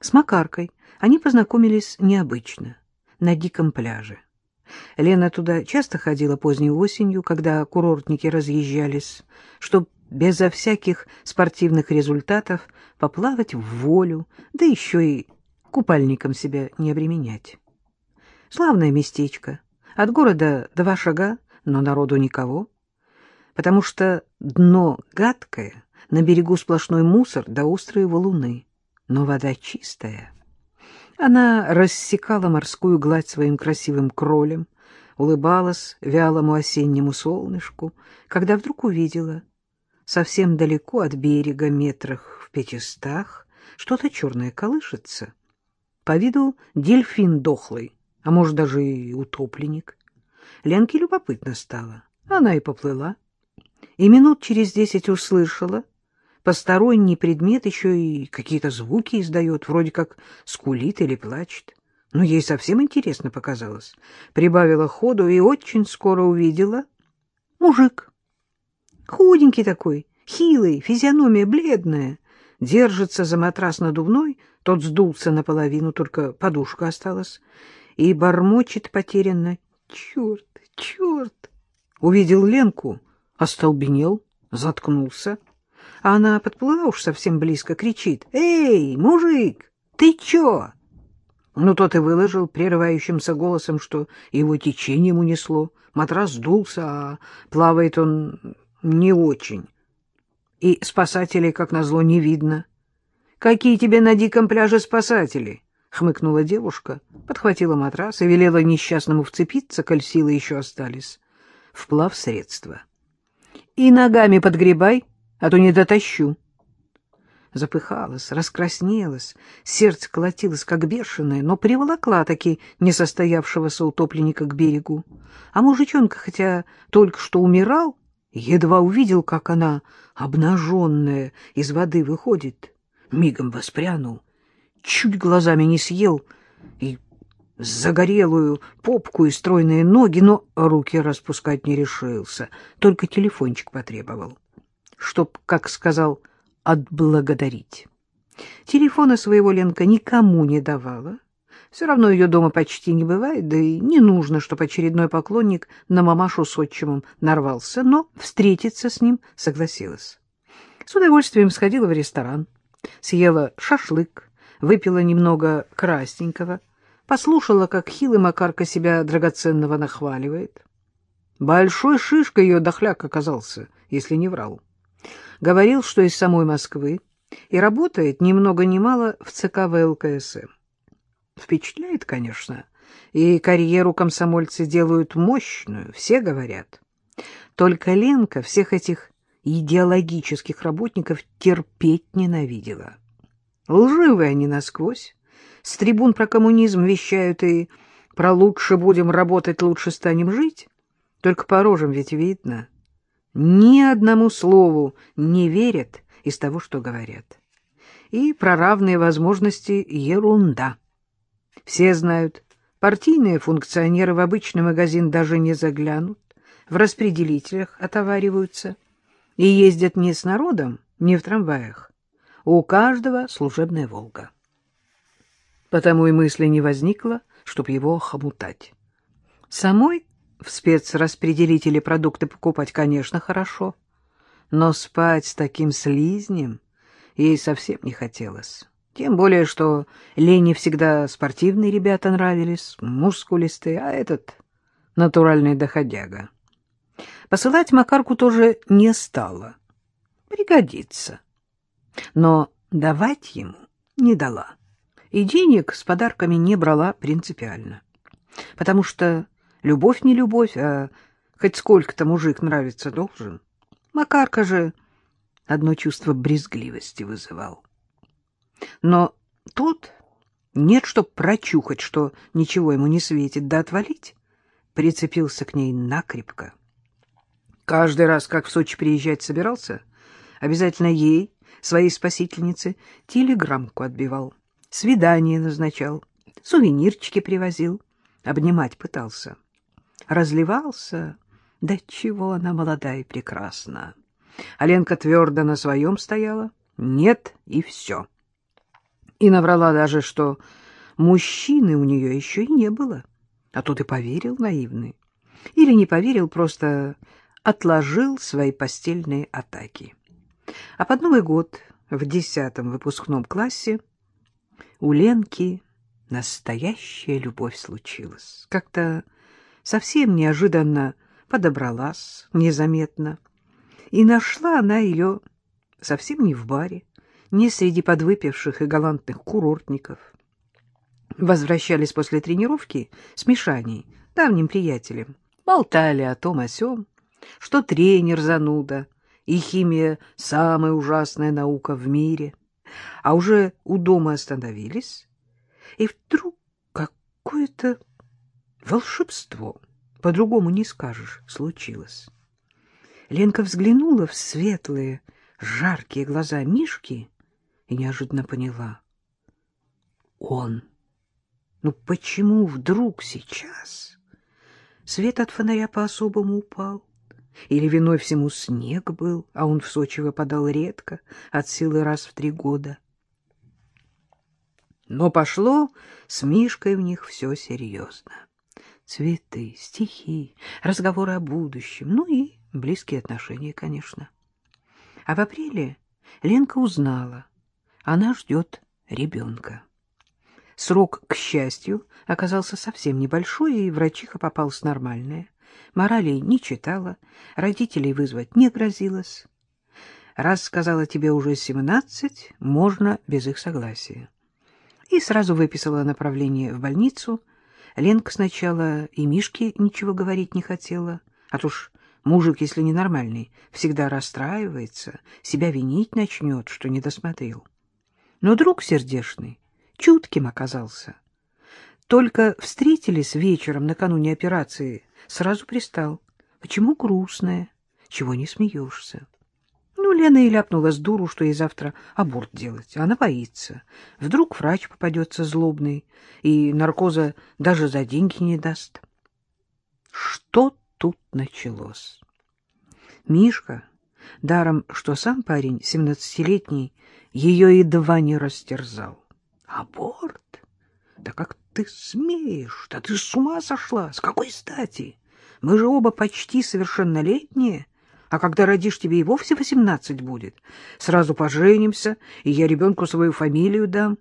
С Макаркой они познакомились необычно, на диком пляже. Лена туда часто ходила поздней осенью, когда курортники разъезжались, чтобы безо всяких спортивных результатов поплавать в волю, да еще и купальником себя не обременять. Славное местечко. От города два шага, но народу никого. Потому что дно гадкое, на берегу сплошной мусор да острые валуны. Но вода чистая. Она рассекала морскую гладь своим красивым кролем, улыбалась вялому осеннему солнышку, когда вдруг увидела совсем далеко от берега, метрах в пятистах, что-то черное колышется. По виду дельфин дохлый, а может, даже и утопленник. Ленке любопытно стало. Она и поплыла. И минут через десять услышала, посторонний предмет еще и какие-то звуки издает, вроде как скулит или плачет. Но ей совсем интересно показалось. Прибавила ходу и очень скоро увидела мужик. Худенький такой, хилый, физиономия бледная. Держится за матрас надувной, тот сдулся наполовину, только подушка осталась, и бормочет потерянно. Черт, черт! Увидел Ленку, остолбенел, заткнулся. А она подплыла уж совсем близко, кричит. «Эй, мужик, ты чё?» Ну, тот и выложил прерывающимся голосом, что его течением унесло. Матрас сдулся, а плавает он не очень. И спасателей, как назло, не видно. «Какие тебе на диком пляже спасатели?» — хмыкнула девушка, подхватила матрас и велела несчастному вцепиться, коль силы еще остались, вплав средства. «И ногами подгребай, а то не дотащу». Запыхалась, раскраснелась, сердце колотилось, как бешеное, но приволокла таки несостоявшегося утопленника к берегу. А мужичонка, хотя только что умирал, едва увидел, как она, обнаженная, из воды выходит, мигом воспрянул, чуть глазами не съел и загорелую попку и стройные ноги, но руки распускать не решился, только телефончик потребовал, чтоб, как сказал, отблагодарить. Телефона своего Ленка никому не давала, все равно ее дома почти не бывает, да и не нужно, чтобы очередной поклонник на мамашу с отчимом нарвался, но встретиться с ним согласилась. С удовольствием сходила в ресторан, съела шашлык, выпила немного красненького, послушала, как хилый Макарка себя драгоценного нахваливает. Большой шишкой ее дохляк оказался, если не врал. Говорил, что из самой Москвы, и работает ни много ни мало в ЦК ВЛКСМ. Впечатляет, конечно, и карьеру комсомольцы делают мощную, все говорят. Только Ленка всех этих идеологических работников терпеть ненавидела. Лживые они насквозь. С трибун про коммунизм вещают и про лучше будем работать, лучше станем жить. Только по рожам ведь видно. Ни одному слову не верят из того, что говорят. И про равные возможности ерунда. Все знают, партийные функционеры в обычный магазин даже не заглянут, в распределителях отовариваются и ездят не с народом, не в трамваях. У каждого служебная «Волга». Потому и мысли не возникло, чтоб его хомутать. Самой в спецраспределителе продукты покупать, конечно, хорошо, но спать с таким слизнем ей совсем не хотелось. Тем более, что Лене всегда спортивные ребята нравились, мускулистые, а этот — натуральный доходяга. Посылать Макарку тоже не стала. Пригодится. Но давать ему не дала. И денег с подарками не брала принципиально. Потому что любовь не любовь, а хоть сколько-то мужик нравится должен. Макарка же одно чувство брезгливости вызывал. Но тут нет, чтоб прочухать, что ничего ему не светит, да отвалить, прицепился к ней накрепко. Каждый раз, как в Сочи приезжать собирался, обязательно ей, своей спасительнице, телеграммку отбивал, свидание назначал, сувенирчики привозил, обнимать пытался. Разливался, да чего она молодая и прекрасна. Аленка твердо на своем стояла, нет и все. И наврала даже, что мужчины у нее еще и не было. А то ты поверил наивный. Или не поверил, просто отложил свои постельные атаки. А под Новый год в десятом выпускном классе у Ленки настоящая любовь случилась. Как-то совсем неожиданно подобралась, незаметно. И нашла она ее совсем не в баре, не среди подвыпивших и галантных курортников. Возвращались после тренировки с Мишаней, давним приятелем. Болтали о том о сём, что тренер зануда, и химия — самая ужасная наука в мире. А уже у дома остановились, и вдруг какое-то волшебство, по-другому не скажешь, случилось. Ленка взглянула в светлые, жаркие глаза Мишки и неожиданно поняла. Он. Ну почему вдруг сейчас? Свет от фонаря по-особому упал. Или виной всему снег был, а он в Сочи выпадал редко, от силы раз в три года. Но пошло с Мишкой в них все серьезно. Цветы, стихи, разговоры о будущем, ну и близкие отношения, конечно. А в апреле Ленка узнала, она ждет ребенка. Срок, к счастью, оказался совсем небольшой, и врачиха попалась нормальная. Моралей не читала, родителей вызвать не грозилась. Раз сказала тебе уже семнадцать, можно без их согласия. И сразу выписала направление в больницу. Ленка сначала и Мишке ничего говорить не хотела, а то ж мужик, если ненормальный, всегда расстраивается, себя винить начнет, что не досмотрел. Но друг сердешный, чутким оказался. Только встретились вечером накануне операции, сразу пристал. Почему грустная? Чего не смеешься? Ну, Лена и ляпнула с дуру, что ей завтра аборт делать. Она боится. Вдруг врач попадется злобный, и наркоза даже за деньги не даст. Что тут началось? Мишка, даром, что сам парень, семнадцатилетний, ее едва не растерзал. Аборт? Да как ты смеешь? Да ты с ума сошла! С какой стати? Мы же оба почти совершеннолетние, а когда родишь, тебе и вовсе восемнадцать будет. Сразу поженимся, и я ребенку свою фамилию дам.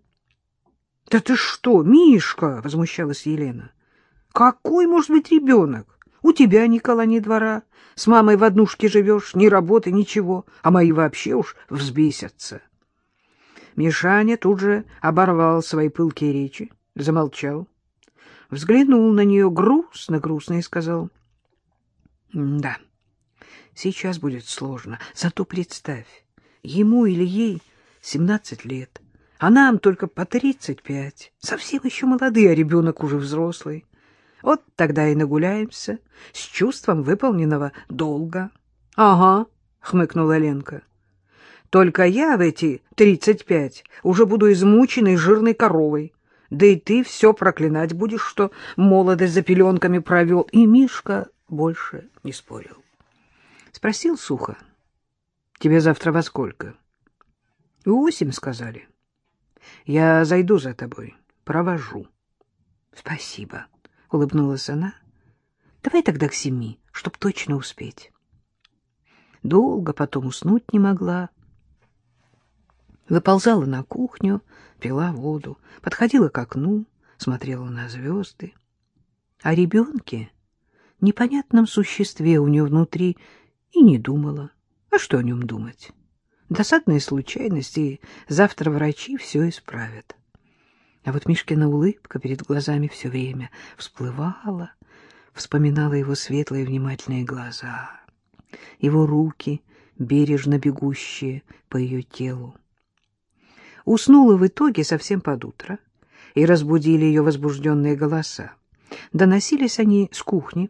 — Да ты что, Мишка? — возмущалась Елена. — Какой может быть ребенок? У тебя, Никола, ни двора. С мамой в однушке живешь, ни работы, ничего, а мои вообще уж взбесятся. Мишаня тут же оборвал свои пылкие речи, замолчал, взглянул на нее грустно-грустно и сказал, «Да, сейчас будет сложно, зато представь, ему или ей семнадцать лет, а нам только по тридцать пять, совсем еще молодые, а ребенок уже взрослый. Вот тогда и нагуляемся с чувством выполненного долга». «Ага», — хмыкнула Ленка. Только я в эти тридцать пять уже буду измученной жирной коровой. Да и ты все проклинать будешь, что молодость за пеленками провел. И Мишка больше не спорил. Спросил сухо. — Тебе завтра во сколько? — Восемь, сказали. — Я зайду за тобой, провожу. — Спасибо, — улыбнулась она. — Давай тогда к семи, чтоб точно успеть. Долго потом уснуть не могла. Выползала на кухню, пила воду, подходила к окну, смотрела на звезды. О ребенке, непонятном существе у нее внутри, и не думала. А что о нем думать? Досадные случайности, и завтра врачи все исправят. А вот Мишкина улыбка перед глазами все время всплывала, вспоминала его светлые внимательные глаза, его руки, бережно бегущие по ее телу. Уснула в итоге совсем под утро, и разбудили ее возбужденные голоса. Доносились они с кухни.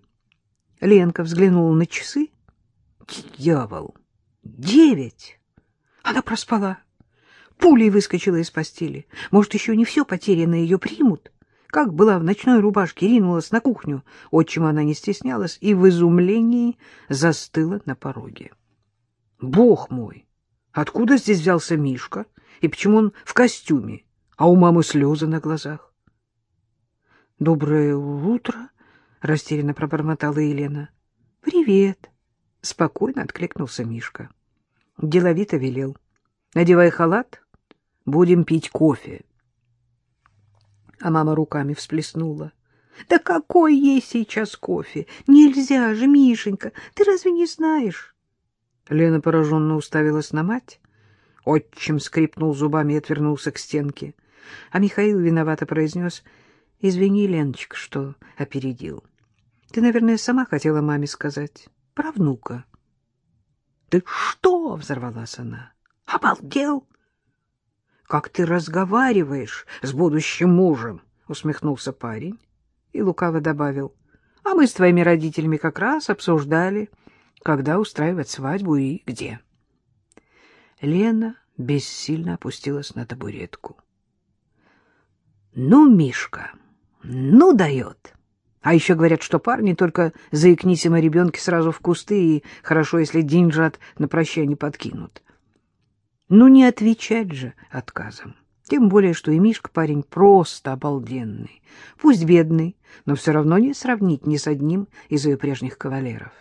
Ленка взглянула на часы. Дьявол! Девять! Она проспала. Пулей выскочила из постели. Может, еще не все потеряно, ее примут. Как была в ночной рубашке, ринулась на кухню. Отчим она не стеснялась и в изумлении застыла на пороге. — Бог мой! Откуда здесь взялся Мишка? И почему он в костюме? а у мамы слезы на глазах. — Доброе утро, — растерянно пробормотала Елена. — Привет, — спокойно откликнулся Мишка. Деловито велел. — Надевай халат, будем пить кофе. А мама руками всплеснула. — Да какой есть сейчас кофе? Нельзя же, Мишенька, ты разве не знаешь? Лена пораженно уставилась на мать. Отчим скрипнул зубами и отвернулся к стенке. А Михаил виновато произнес, — Извини, Леночка, что опередил. Ты, наверное, сама хотела маме сказать. Про внука. — Ты что? — взорвалась она. — Обалдел? — Как ты разговариваешь с будущим мужем? — усмехнулся парень и лукаво добавил. — А мы с твоими родителями как раз обсуждали, когда устраивать свадьбу и где. Лена бессильно опустилась на табуретку. — Ну, Мишка, ну дает! А еще говорят, что парни только заикнись им о ребенке сразу в кусты, и хорошо, если деньжат на прощание подкинут. Ну, не отвечать же отказом. Тем более, что и Мишка парень просто обалденный. Пусть бедный, но все равно не сравнить ни с одним из ее прежних кавалеров.